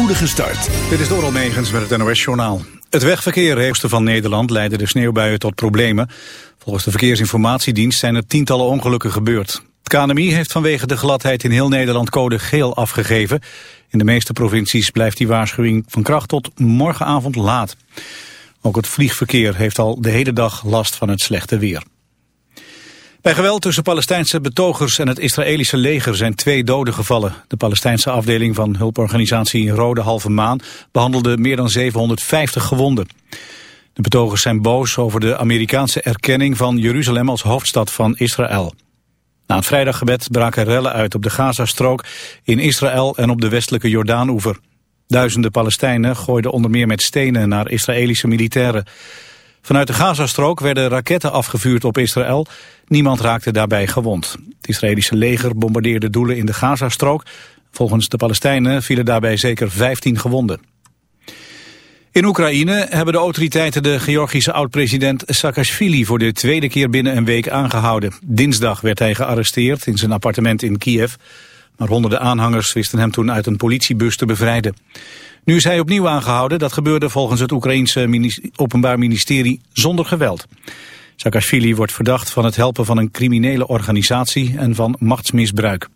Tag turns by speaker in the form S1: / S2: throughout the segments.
S1: spoedige start.
S2: Dit is Doral Megens met het NOS-journaal. Het wegverkeer reefste van Nederland leidde de sneeuwbuien tot problemen. Volgens de Verkeersinformatiedienst zijn er tientallen ongelukken gebeurd. Het KNMI heeft vanwege de gladheid in heel Nederland code geel afgegeven. In de meeste provincies blijft die waarschuwing van kracht tot morgenavond laat. Ook het vliegverkeer heeft al de hele dag last van het slechte weer. Bij geweld tussen Palestijnse betogers en het Israëlische leger zijn twee doden gevallen. De Palestijnse afdeling van hulporganisatie Rode Halve Maan behandelde meer dan 750 gewonden. De betogers zijn boos over de Amerikaanse erkenning van Jeruzalem als hoofdstad van Israël. Na het vrijdaggebed braken rellen uit op de Gazastrook, in Israël en op de westelijke Jordaanoever. Duizenden Palestijnen gooiden onder meer met stenen naar Israëlische militairen. Vanuit de Gazastrook werden raketten afgevuurd op Israël. Niemand raakte daarbij gewond. Het Israëlische leger bombardeerde doelen in de Gazastrook. Volgens de Palestijnen vielen daarbij zeker 15 gewonden. In Oekraïne hebben de autoriteiten de Georgische oud-president Saakashvili voor de tweede keer binnen een week aangehouden. Dinsdag werd hij gearresteerd in zijn appartement in Kiev. Maar honderden aanhangers wisten hem toen uit een politiebus te bevrijden. Nu is hij opnieuw aangehouden. Dat gebeurde volgens het Oekraïense Openbaar Ministerie zonder geweld. Saakashvili wordt verdacht van het helpen van een criminele organisatie en van machtsmisbruik.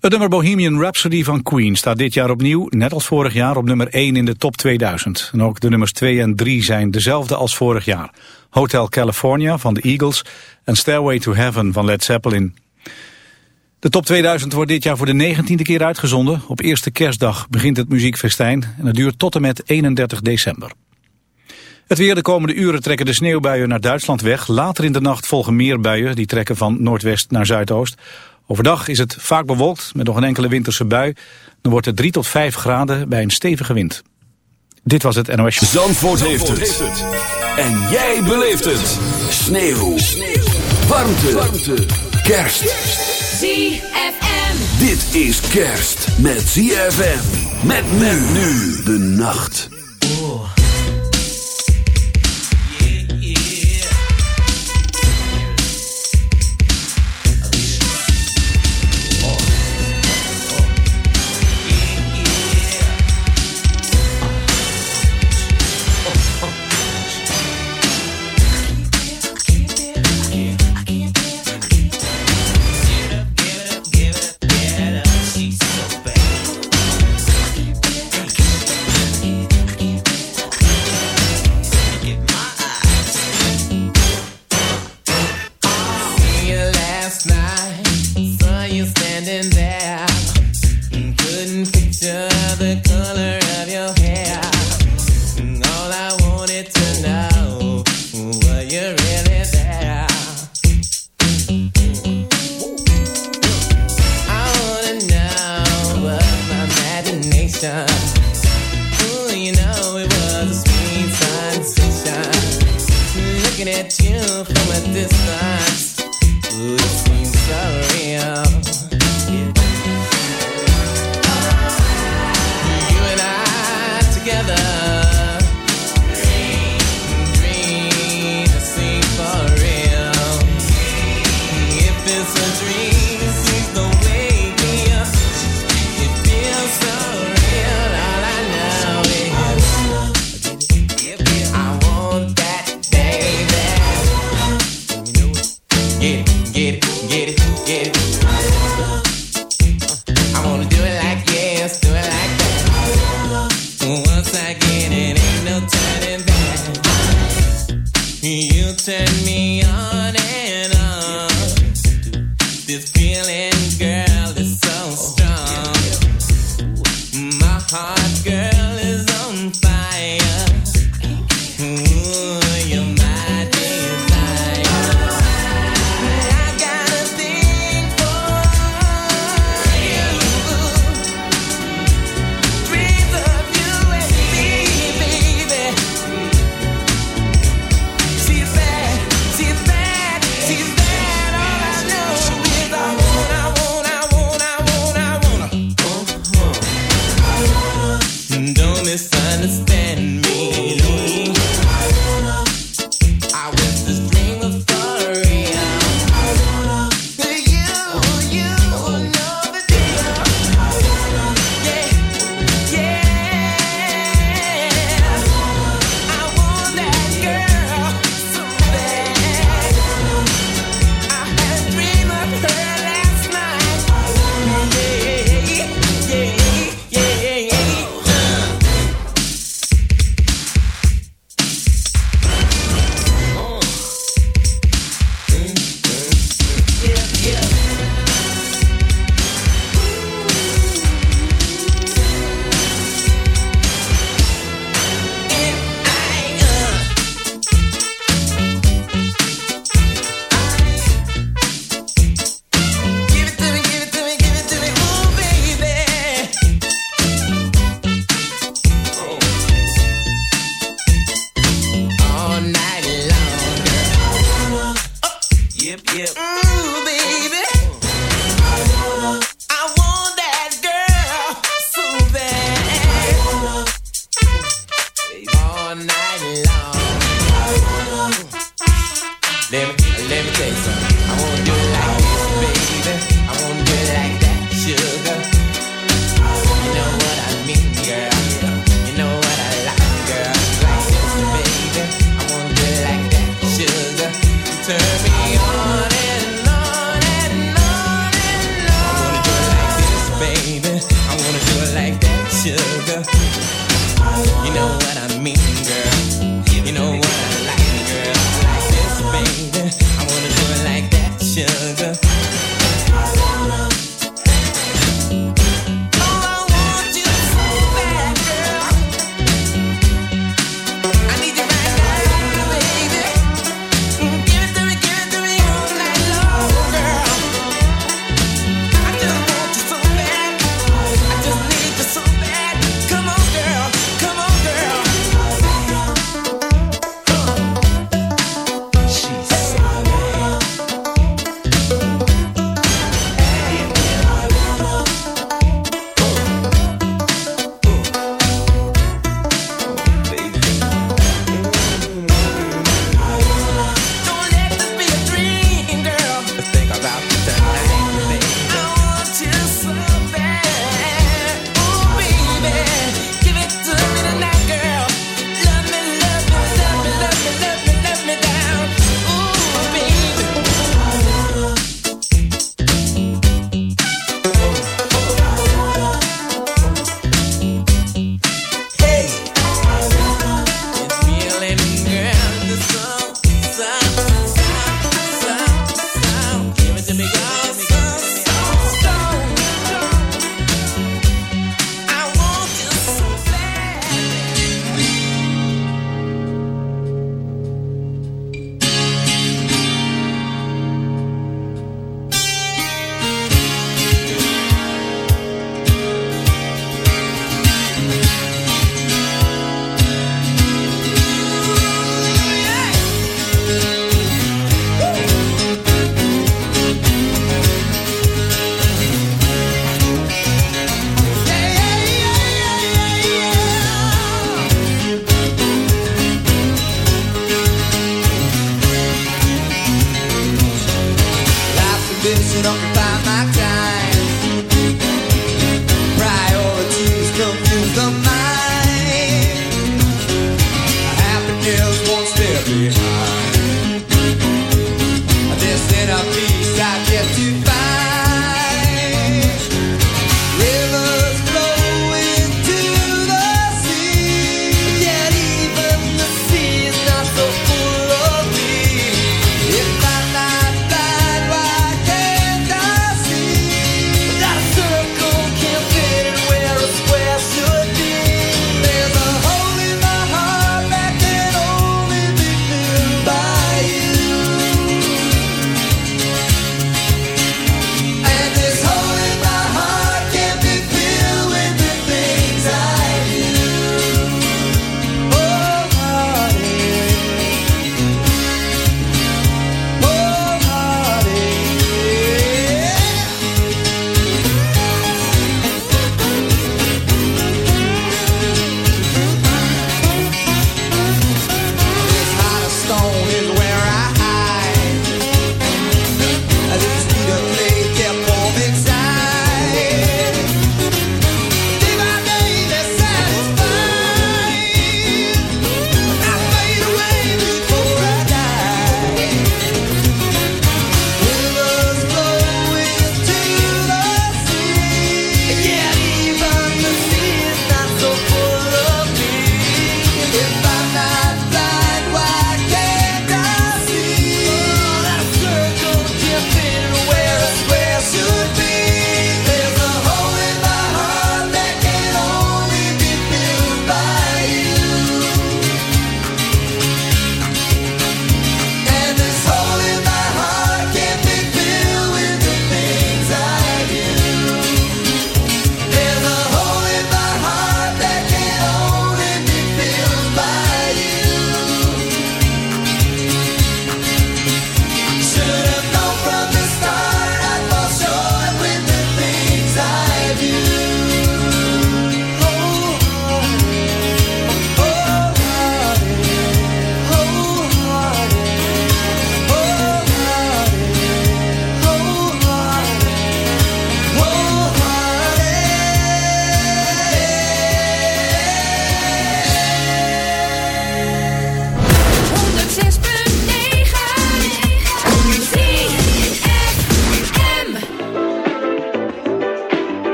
S2: Het nummer Bohemian Rhapsody van Queen staat dit jaar opnieuw, net als vorig jaar, op nummer 1 in de top 2000. En ook de nummers 2 en 3 zijn dezelfde als vorig jaar. Hotel California van de Eagles en Stairway to Heaven van Led Zeppelin. De top 2000 wordt dit jaar voor de negentiende keer uitgezonden. Op eerste kerstdag begint het muziekfestijn en het duurt tot en met 31 december. Het weer de komende uren trekken de sneeuwbuien naar Duitsland weg. Later in de nacht volgen meer buien, die trekken van noordwest naar zuidoost. Overdag is het vaak bewolkt met nog een enkele winterse bui. Dan wordt het 3 tot 5 graden bij een stevige wind. Dit was het NOS.
S1: Zandvoort, Zandvoort heeft, het. En jij beleeft het. Sneeuw. Sneeuw. Warmte. Warmte. Kerst.
S3: ZFM.
S1: Dit is kerst met ZFM. Met men nu de nacht.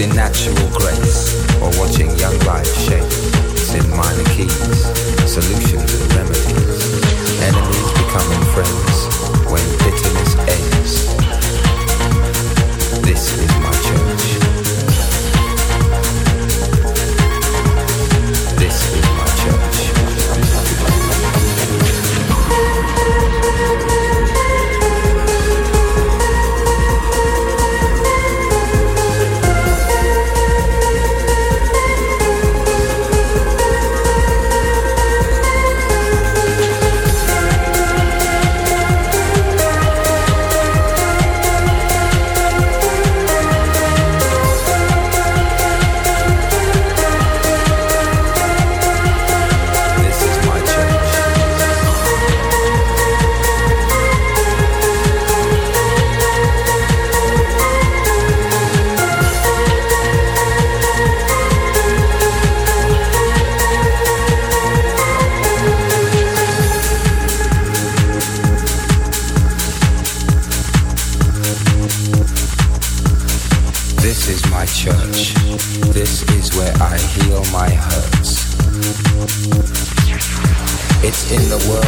S1: in natural grace or watching young
S3: life shape in mining in the world.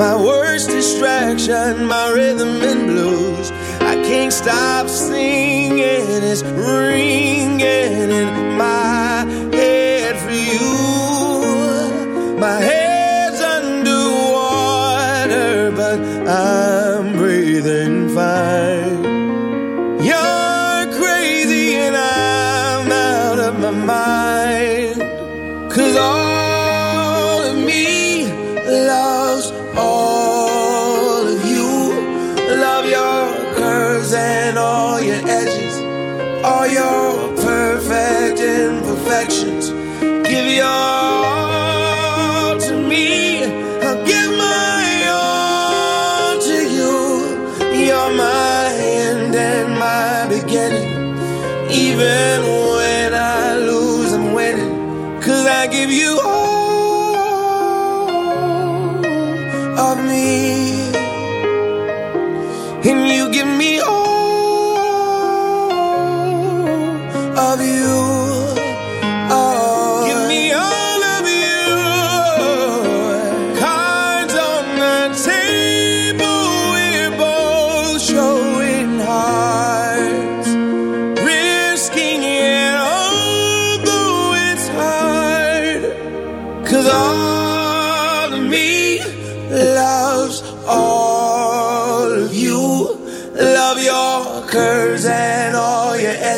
S4: My worst distraction. My rhythm and blues. I can't stop singing. It's ringing in my head for you. My head's